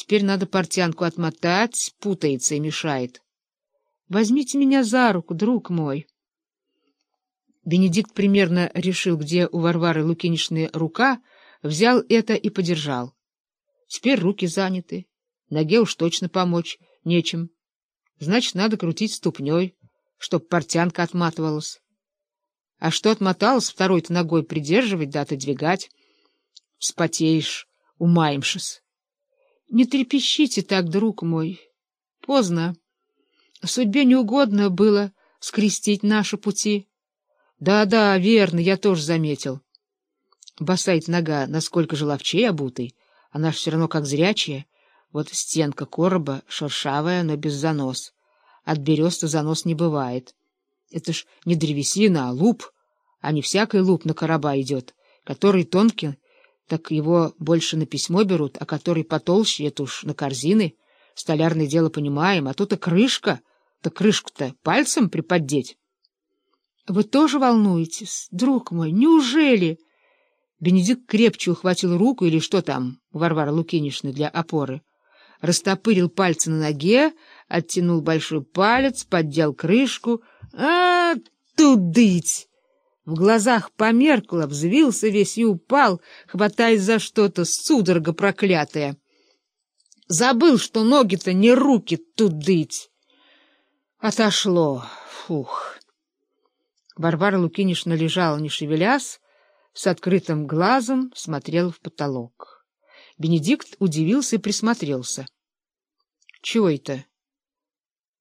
Теперь надо портянку отмотать, путается и мешает. Возьмите меня за руку, друг мой. Бенедикт примерно решил, где у Варвары Лукинишны рука, взял это и подержал. Теперь руки заняты, ноге уж точно помочь нечем. Значит, надо крутить ступней, чтоб портянка отматывалась. А что отмоталась, второй-то ногой придерживать да отодвигать. Вспотеешь, умаемшись. Не трепещите так, друг мой. Поздно. Судьбе не угодно было скрестить наши пути. Да-да, верно, я тоже заметил. Босает нога, насколько же ловчей обутый, она ж все равно как зрячая. Вот стенка короба шершавая, но без занос. От берез-то занос не бывает. Это ж не древесина, а луп, а не всякий луп на короба идет, который тонкий, так его больше на письмо берут, а который потолще, это уж на корзины. Столярное дело понимаем, а тут и крышка, так крышку-то пальцем приподдеть. — Вы тоже волнуетесь, друг мой, неужели? Бенедикт крепче ухватил руку или что там у Варвары Лукинишны для опоры, растопырил пальцы на ноге, оттянул большой палец, поддел крышку. А, тудыть! В глазах померкло, взвился весь и упал, хватаясь за что-то, судорога проклятая. Забыл, что ноги-то не руки тудыть. Отошло. Фух. Варвара Лукинишна лежала, не шевелясь, с открытым глазом смотрел в потолок. Бенедикт удивился и присмотрелся. — Чего это?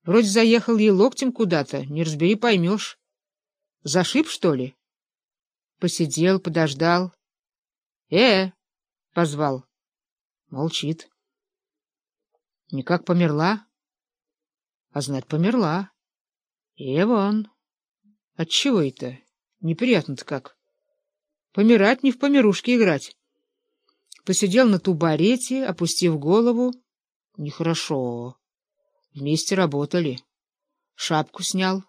Вроде заехал ей локтем куда-то, не разбери, поймешь. Зашиб, что ли? Посидел, подождал. «Э — позвал. Молчит. Никак померла? А знать, померла. И вон. Отчего это? Неприятно-то как. Помирать не в помирушке играть. Посидел на тубарете, опустив голову. Нехорошо. Вместе работали. Шапку снял.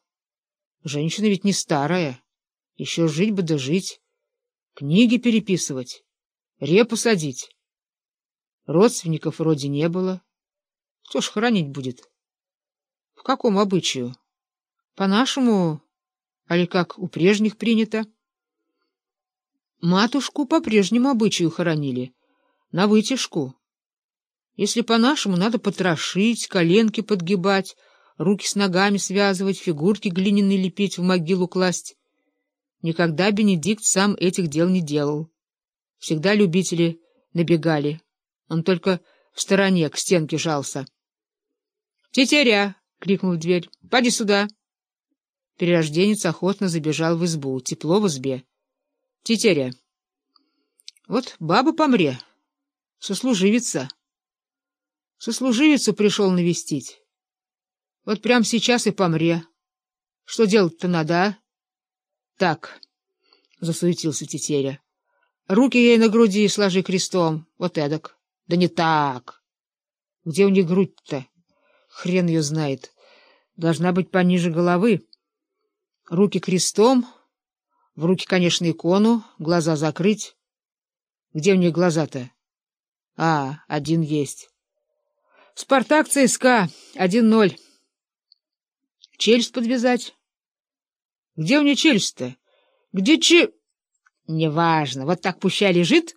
Женщина ведь не старая. Еще жить бы да жить. Книги переписывать. Репу садить. Родственников вроде не было. Кто ж хранить будет? В каком обычаю? По-нашему, али как у прежних принято? Матушку по прежнему обычаю хоронили, на вытяжку. Если по-нашему, надо потрошить, коленки подгибать, руки с ногами связывать, фигурки глиняные лепить, в могилу класть. Никогда Бенедикт сам этих дел не делал. Всегда любители набегали. Он только в стороне к стенке жался. — Тетеря! — крикнул в дверь. — Поди сюда! Перерожденец охотно забежал в избу. Тепло в избе. — Тетеря! Вот баба помре. Сослуживица. Сослуживицу пришел навестить. Вот прямо сейчас и помре. Что делать-то надо, а? Так, — засуетился Тетеря. Руки ей на груди сложи крестом. Вот эдак. Да не так. Где у них грудь-то? Хрен ее знает. Должна быть пониже головы. Руки крестом, в руки, конечно, икону, глаза закрыть. Где у них глаза-то? А, один есть. Спартак ЦСКА, один ноль. Челюсть подвязать. Где у нее челюсть-то? Где че... Неважно, вот так пущай лежит,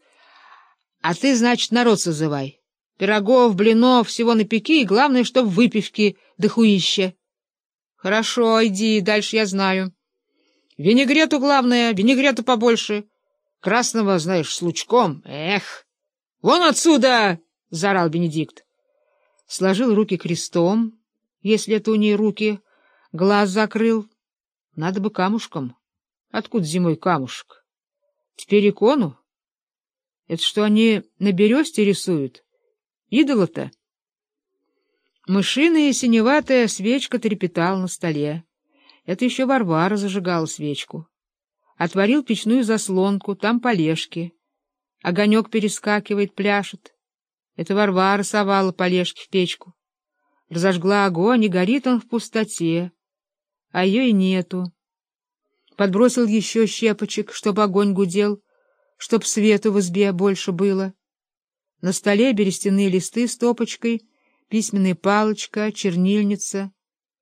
а ты, значит, народ созывай. Пирогов, блинов, всего напеки, и главное, чтоб выпивки да хуища. Хорошо, иди, дальше я знаю. Винегрету главное, винегрету побольше. Красного, знаешь, с лучком. Эх! Вон отсюда! — заорал Бенедикт. Сложил руки крестом, если это у ней руки, глаз закрыл. Надо бы камушком. Откуда зимой камушек? Теперь икону? Это что, они на бересте рисуют? Идола-то? Мышиная синеватая свечка трепетала на столе. Это еще Варвара зажигала свечку. Отворил печную заслонку, там полежки. Огонек перескакивает, пляшет. Это Варвара совала полежки в печку. Разожгла огонь, и горит он в пустоте. А ее и нету. Подбросил еще щепочек, чтоб огонь гудел, чтоб свету в избе больше было. На столе берестяные листы с топочкой, письменная палочка, чернильница —